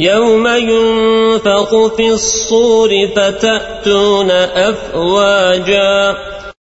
يوم ينفق في الصور فتأتون أفواجا